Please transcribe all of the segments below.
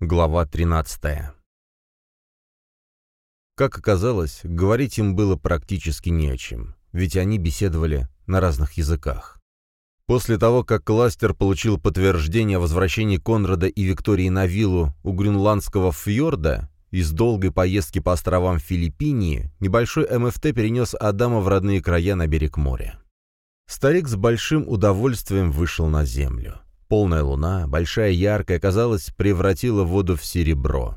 Глава 13 Как оказалось, говорить им было практически не о чем, ведь они беседовали на разных языках. После того, как кластер получил подтверждение о возвращении Конрада и Виктории на виллу у Гренландского фьорда, из долгой поездки по островам Филиппинии небольшой МФТ перенес Адама в родные края на берег моря. Старик с большим удовольствием вышел на землю. Полная луна, большая яркая, казалось, превратила воду в серебро.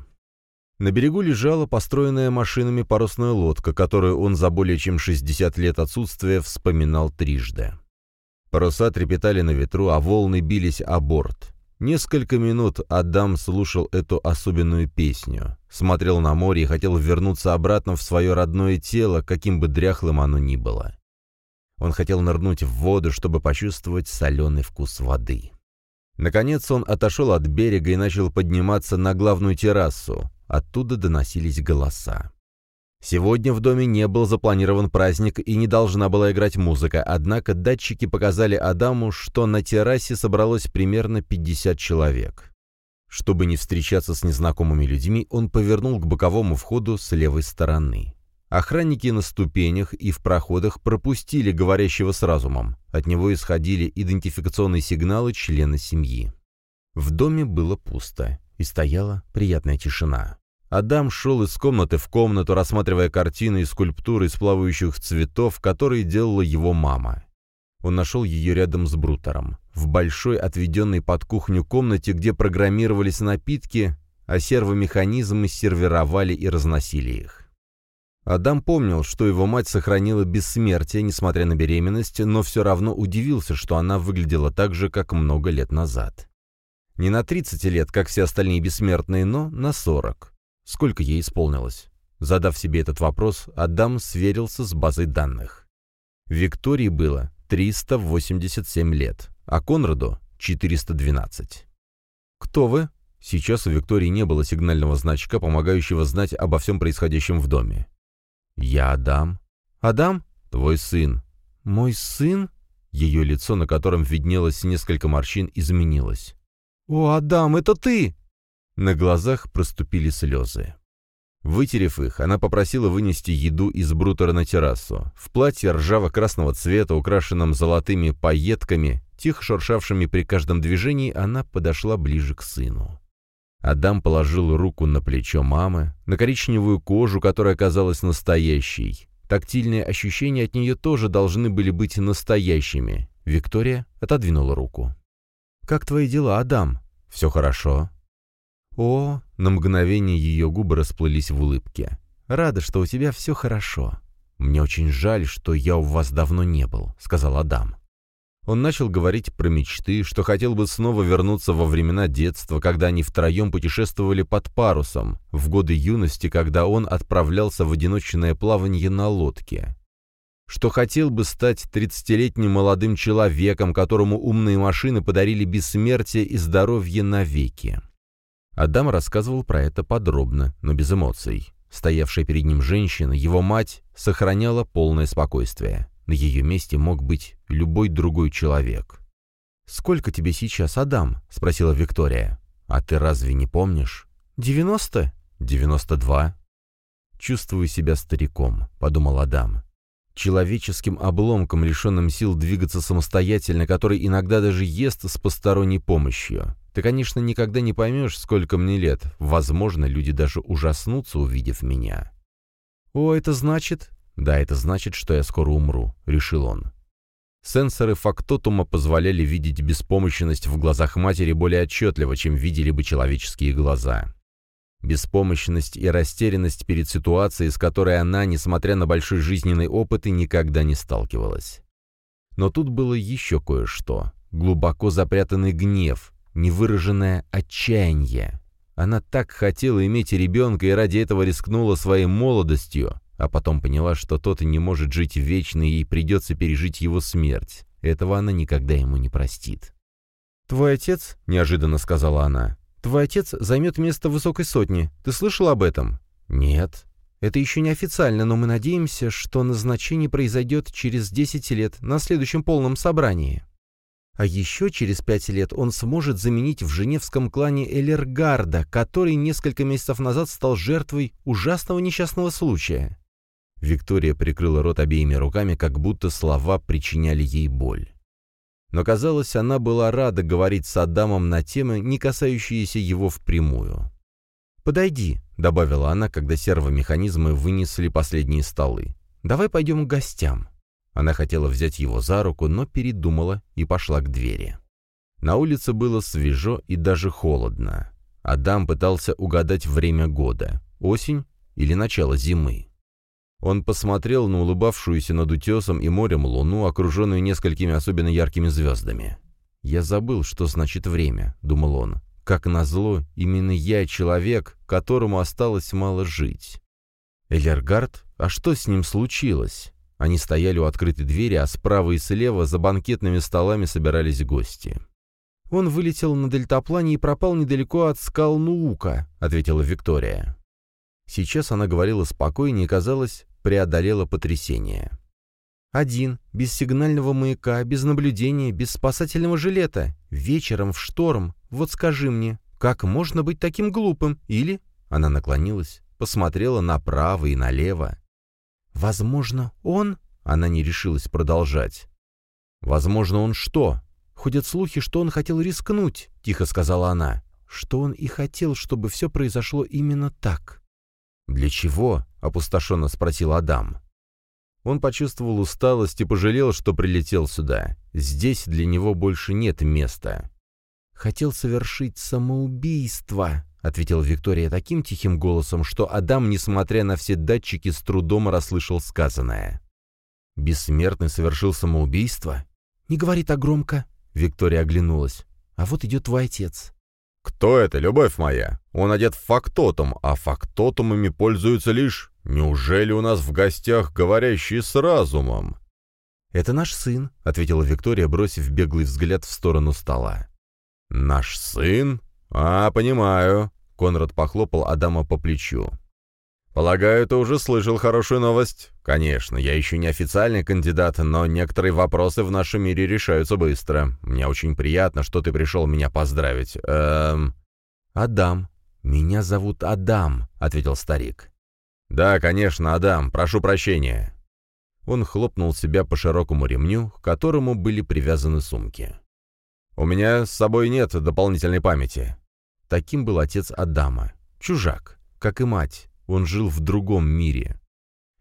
На берегу лежала построенная машинами парусная лодка, которую он за более чем 60 лет отсутствия вспоминал трижды. Паруса трепетали на ветру, а волны бились о борт. Несколько минут Адам слушал эту особенную песню, смотрел на море и хотел вернуться обратно в свое родное тело, каким бы дряхлым оно ни было. Он хотел нырнуть в воду, чтобы почувствовать соленый вкус воды. Наконец он отошел от берега и начал подниматься на главную террасу. Оттуда доносились голоса. Сегодня в доме не был запланирован праздник и не должна была играть музыка, однако датчики показали Адаму, что на террасе собралось примерно 50 человек. Чтобы не встречаться с незнакомыми людьми, он повернул к боковому входу с левой стороны. Охранники на ступенях и в проходах пропустили говорящего с разумом. От него исходили идентификационные сигналы члена семьи. В доме было пусто, и стояла приятная тишина. Адам шел из комнаты в комнату, рассматривая картины и скульптуры из плавающих цветов, которые делала его мама. Он нашел ее рядом с Брутером, в большой отведенной под кухню комнате, где программировались напитки, а сервомеханизмы сервировали и разносили их. Адам помнил, что его мать сохранила бессмертие, несмотря на беременность, но все равно удивился, что она выглядела так же, как много лет назад. Не на 30 лет, как все остальные бессмертные, но на 40. Сколько ей исполнилось? Задав себе этот вопрос, Адам сверился с базой данных. Виктории было 387 лет, а Конраду — 412. «Кто вы?» Сейчас у Виктории не было сигнального значка, помогающего знать обо всем происходящем в доме. «Я Адам». «Адам?» «Твой сын». «Мой сын?» Ее лицо, на котором виднелось несколько морщин, изменилось. «О, Адам, это ты!» На глазах проступили слезы. Вытерев их, она попросила вынести еду из брутера на террасу. В платье ржаво-красного цвета, украшенном золотыми пайетками, тихо шуршавшими при каждом движении, она подошла ближе к сыну. Адам положил руку на плечо мамы, на коричневую кожу, которая казалась настоящей. Тактильные ощущения от нее тоже должны были быть настоящими. Виктория отодвинула руку. «Как твои дела, Адам?» «Все хорошо. «О!» — на мгновение ее губы расплылись в улыбке. «Рада, что у тебя все хорошо. Мне очень жаль, что я у вас давно не был», — сказал Адам. Он начал говорить про мечты, что хотел бы снова вернуться во времена детства, когда они втроем путешествовали под парусом, в годы юности, когда он отправлялся в одиночное плавание на лодке. Что хотел бы стать тридцатилетним молодым человеком, которому умные машины подарили бессмертие и здоровье навеки. Адам рассказывал про это подробно, но без эмоций. Стоявшая перед ним женщина, его мать, сохраняла полное спокойствие. На ее месте мог быть любой другой человек. «Сколько тебе сейчас, Адам?» — спросила Виктория. «А ты разве не помнишь?» «Девяносто?» «Девяносто два». «Чувствую себя стариком», — подумал Адам. Человеческим обломком, лишенным сил двигаться самостоятельно, который иногда даже ест с посторонней помощью. Ты, конечно, никогда не поймешь, сколько мне лет. Возможно, люди даже ужаснутся, увидев меня. «О, это значит...» «Да, это значит, что я скоро умру», — решил он. Сенсоры фактотума позволяли видеть беспомощность в глазах матери более отчетливо, чем видели бы человеческие глаза. Беспомощность и растерянность перед ситуацией, с которой она, несмотря на большой жизненный опыт, и никогда не сталкивалась. Но тут было еще кое-что. Глубоко запрятанный гнев, невыраженное отчаяние. Она так хотела иметь ребенка и ради этого рискнула своей молодостью, а потом поняла, что тот и не может жить вечно, и ей придется пережить его смерть. Этого она никогда ему не простит. «Твой отец», — неожиданно сказала она, — «твой отец займет место высокой сотне. Ты слышал об этом?» «Нет». «Это еще не официально, но мы надеемся, что назначение произойдет через 10 лет на следующем полном собрании». А еще через пять лет он сможет заменить в женевском клане Элергарда, который несколько месяцев назад стал жертвой ужасного несчастного случая. Виктория прикрыла рот обеими руками, как будто слова причиняли ей боль. Но, казалось, она была рада говорить с Адамом на темы, не касающиеся его впрямую. «Подойди», — добавила она, когда сервомеханизмы вынесли последние столы. «Давай пойдем к гостям». Она хотела взять его за руку, но передумала и пошла к двери. На улице было свежо и даже холодно. Адам пытался угадать время года — осень или начало зимы. Он посмотрел на улыбавшуюся над утесом и морем луну, окруженную несколькими особенно яркими звездами. «Я забыл, что значит время», — думал он. «Как назло, именно я человек, которому осталось мало жить». Элергард? А что с ним случилось? Они стояли у открытой двери, а справа и слева за банкетными столами собирались гости. «Он вылетел на дельтаплане и пропал недалеко от скал Нуука», — ответила Виктория. Сейчас она говорила спокойнее и, казалось, преодолела потрясение. «Один, без сигнального маяка, без наблюдения, без спасательного жилета, вечером в шторм. Вот скажи мне, как можно быть таким глупым? Или...» Она наклонилась, посмотрела направо и налево. «Возможно, он...» — она не решилась продолжать. «Возможно, он что?» «Ходят слухи, что он хотел рискнуть», — тихо сказала она. «Что он и хотел, чтобы все произошло именно так». «Для чего?» — опустошенно спросил Адам. Он почувствовал усталость и пожалел, что прилетел сюда. Здесь для него больше нет места. «Хотел совершить самоубийство», — ответила Виктория таким тихим голосом, что Адам, несмотря на все датчики, с трудом расслышал сказанное. «Бессмертный совершил самоубийство?» «Не говори так громко», — Виктория оглянулась. «А вот идет твой отец». «Кто это, любовь моя? Он одет в фактотум, а фактотумами пользуются лишь... Неужели у нас в гостях говорящие с разумом?» «Это наш сын», — ответила Виктория, бросив беглый взгляд в сторону стола. «Наш сын?» «А, понимаю», — Конрад похлопал Адама по плечу. «Полагаю, ты уже слышал хорошую новость? Конечно, я еще не официальный кандидат, но некоторые вопросы в нашем мире решаются быстро. Мне очень приятно, что ты пришел меня поздравить. Эм...» «Адам. Меня зовут Адам», — ответил старик. «Да, конечно, Адам. Прошу прощения». Он хлопнул себя по широкому ремню, к которому были привязаны сумки. «У меня с собой нет дополнительной памяти. Таким был отец Адама. Чужак, как и мать. Он жил в другом мире.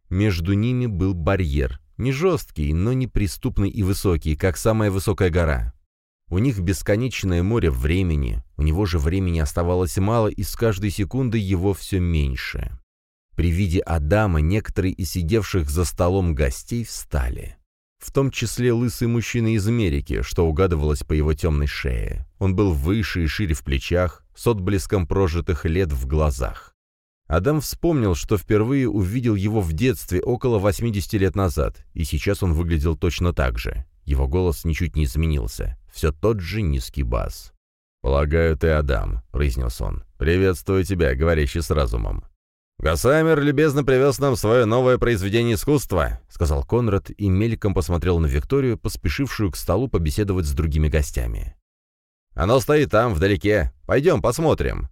Между ними был барьер. Не жесткий, но неприступный и высокий, как самая высокая гора. У них бесконечное море времени, у него же времени оставалось мало, и с каждой секунды его все меньше. При виде Адама некоторые из сидевших за столом гостей встали в том числе лысый мужчина из Америки, что угадывалось по его темной шее. Он был выше и шире в плечах, с отблеском прожитых лет в глазах. Адам вспомнил, что впервые увидел его в детстве около 80 лет назад, и сейчас он выглядел точно так же. Его голос ничуть не изменился, все тот же низкий бас. «Полагаю, ты Адам», — произнес он. «Приветствую тебя, говорящий с разумом. «Гасаймер любезно привез нам свое новое произведение искусства», — сказал Конрад и мельком посмотрел на Викторию, поспешившую к столу побеседовать с другими гостями. «Оно стоит там, вдалеке. Пойдем посмотрим».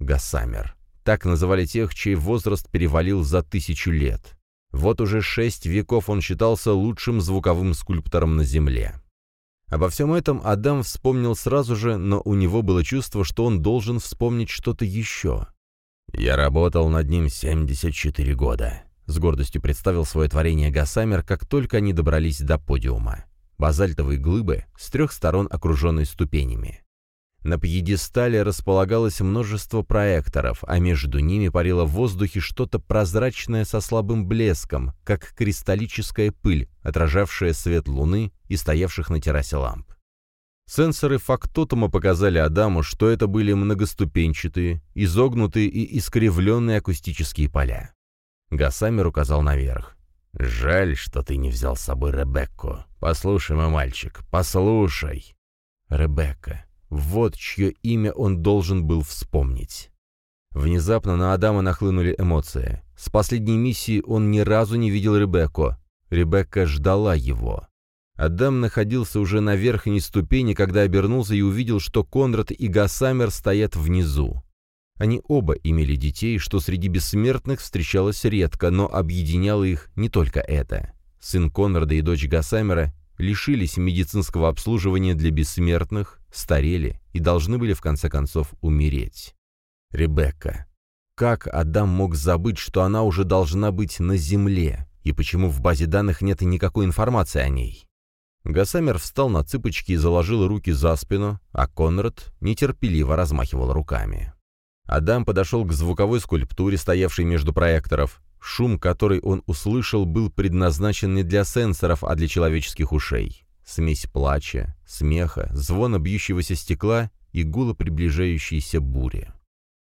Гасамер. Так называли тех, чей возраст перевалил за тысячу лет. Вот уже шесть веков он считался лучшим звуковым скульптором на Земле. Обо всем этом Адам вспомнил сразу же, но у него было чувство, что он должен вспомнить что-то еще. «Я работал над ним 74 года», — с гордостью представил свое творение Гасамер, как только они добрались до подиума. Базальтовые глыбы, с трех сторон окруженные ступенями. На пьедестале располагалось множество проекторов, а между ними парило в воздухе что-то прозрачное со слабым блеском, как кристаллическая пыль, отражавшая свет луны и стоявших на террасе ламп. Сенсоры фактотума показали Адаму, что это были многоступенчатые, изогнутые и искривленные акустические поля. Гасамер указал наверх. «Жаль, что ты не взял с собой Ребекку. Послушай, мой мальчик, послушай». Ребекка. Вот чье имя он должен был вспомнить. Внезапно на Адама нахлынули эмоции. С последней миссии он ни разу не видел Ребекку. Ребекка ждала его. Адам находился уже на верхней ступени, когда обернулся и увидел, что Конрад и Гасамер стоят внизу. Они оба имели детей, что среди бессмертных встречалось редко, но объединяло их не только это. Сын Конрада и дочь Гасамера лишились медицинского обслуживания для бессмертных, старели и должны были в конце концов умереть. Ребекка. Как Адам мог забыть, что она уже должна быть на земле, и почему в базе данных нет никакой информации о ней? Гасамер встал на цыпочки и заложил руки за спину, а Конрад нетерпеливо размахивал руками. Адам подошел к звуковой скульптуре, стоявшей между проекторов. Шум, который он услышал, был предназначен не для сенсоров, а для человеческих ушей. Смесь плача, смеха, звона бьющегося стекла и гула приближающейся бури.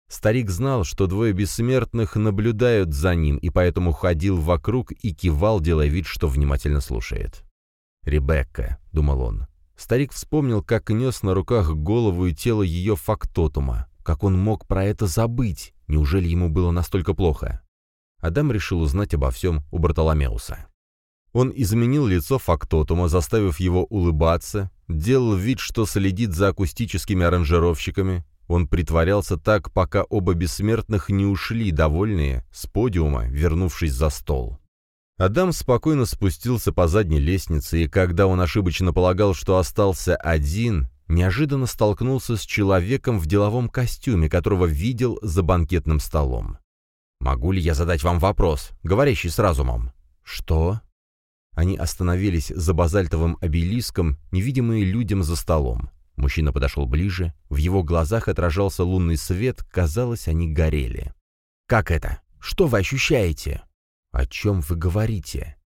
Старик знал, что двое бессмертных наблюдают за ним, и поэтому ходил вокруг и кивал, делая вид, что внимательно слушает. «Ребекка», — думал он. Старик вспомнил, как нес на руках голову и тело ее фактотума. Как он мог про это забыть? Неужели ему было настолько плохо? Адам решил узнать обо всем у Бартоломеуса. Он изменил лицо фактотума, заставив его улыбаться, делал вид, что следит за акустическими аранжировщиками. Он притворялся так, пока оба бессмертных не ушли, довольные, с подиума, вернувшись за стол. Адам спокойно спустился по задней лестнице, и когда он ошибочно полагал, что остался один, неожиданно столкнулся с человеком в деловом костюме, которого видел за банкетным столом. «Могу ли я задать вам вопрос, говорящий с разумом?» «Что?» Они остановились за базальтовым обелиском, невидимые людям за столом. Мужчина подошел ближе, в его глазах отражался лунный свет, казалось, они горели. «Как это? Что вы ощущаете?» «О чем вы говорите?»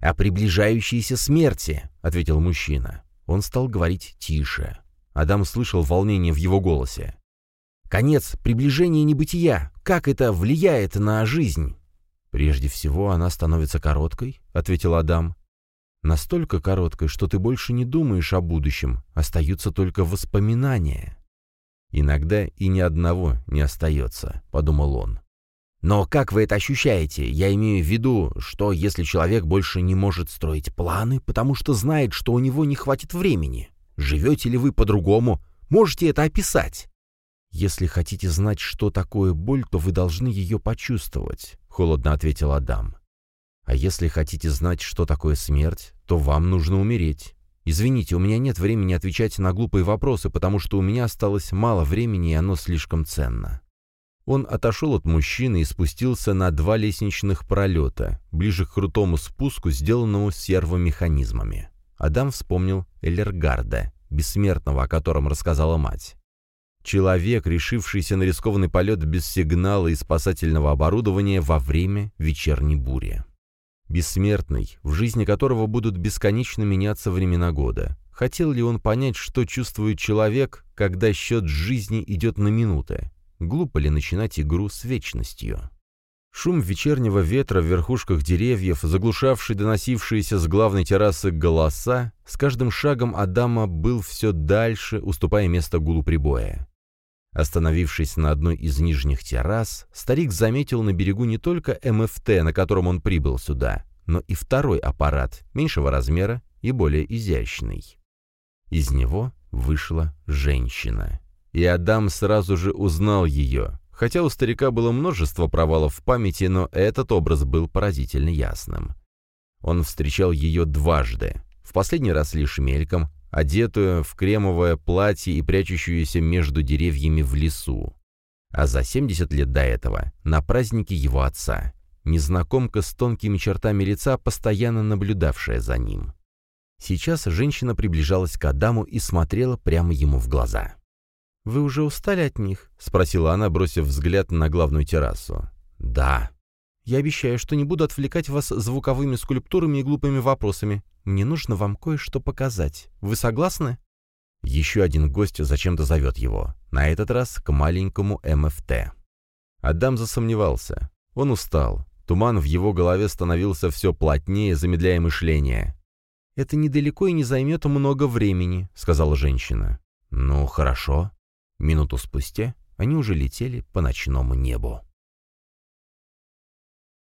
«О приближающейся смерти», — ответил мужчина. Он стал говорить тише. Адам слышал волнение в его голосе. «Конец приближения небытия. Как это влияет на жизнь?» «Прежде всего, она становится короткой», — ответил Адам. «Настолько короткой, что ты больше не думаешь о будущем, остаются только воспоминания». «Иногда и ни одного не остается», — подумал он. «Но как вы это ощущаете? Я имею в виду, что если человек больше не может строить планы, потому что знает, что у него не хватит времени, Живете ли вы по-другому? Можете это описать?» «Если хотите знать, что такое боль, то вы должны ее почувствовать», — холодно ответил Адам. «А если хотите знать, что такое смерть, то вам нужно умереть. Извините, у меня нет времени отвечать на глупые вопросы, потому что у меня осталось мало времени, и оно слишком ценно». Он отошел от мужчины и спустился на два лестничных пролета, ближе к крутому спуску, сделанному сервомеханизмами. Адам вспомнил Эллергарда, бессмертного, о котором рассказала мать. Человек, решившийся на рискованный полет без сигнала и спасательного оборудования во время вечерней бури. Бессмертный, в жизни которого будут бесконечно меняться времена года. Хотел ли он понять, что чувствует человек, когда счет жизни идет на минуты? Глупо ли начинать игру с вечностью? Шум вечернего ветра в верхушках деревьев, заглушавший доносившиеся с главной террасы голоса, с каждым шагом Адама был все дальше, уступая место гулу прибоя. Остановившись на одной из нижних террас, старик заметил на берегу не только МФТ, на котором он прибыл сюда, но и второй аппарат, меньшего размера и более изящный. Из него вышла женщина. И Адам сразу же узнал ее. Хотя у старика было множество провалов в памяти, но этот образ был поразительно ясным. Он встречал ее дважды. В последний раз лишь мельком, одетую в кремовое платье и прячущуюся между деревьями в лесу. А за 70 лет до этого, на празднике его отца, незнакомка с тонкими чертами лица, постоянно наблюдавшая за ним. Сейчас женщина приближалась к Адаму и смотрела прямо ему в глаза. «Вы уже устали от них?» — спросила она, бросив взгляд на главную террасу. «Да». «Я обещаю, что не буду отвлекать вас звуковыми скульптурами и глупыми вопросами. Мне нужно вам кое-что показать. Вы согласны?» Еще один гость зачем-то зовет его. На этот раз к маленькому МФТ. Адам засомневался. Он устал. Туман в его голове становился все плотнее, замедляя мышление. «Это недалеко и не займет много времени», — сказала женщина. «Ну, хорошо». Минуту спустя они уже летели по ночному небу.